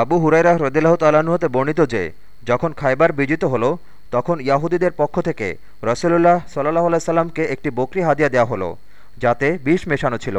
আবু হুরাইরা হ্রদিল্লাহ তালাহতে হতে বর্ণিত যে, যখন খাইবার বিজিত হলো, তখন ইয়াহুদীদের পক্ষ থেকে রসুল্লাহ সাল্লাহ আলাইসাল্লামকে একটি বকরি হাদিয়া দেওয়া হলো, যাতে বিষ মেশানো ছিল।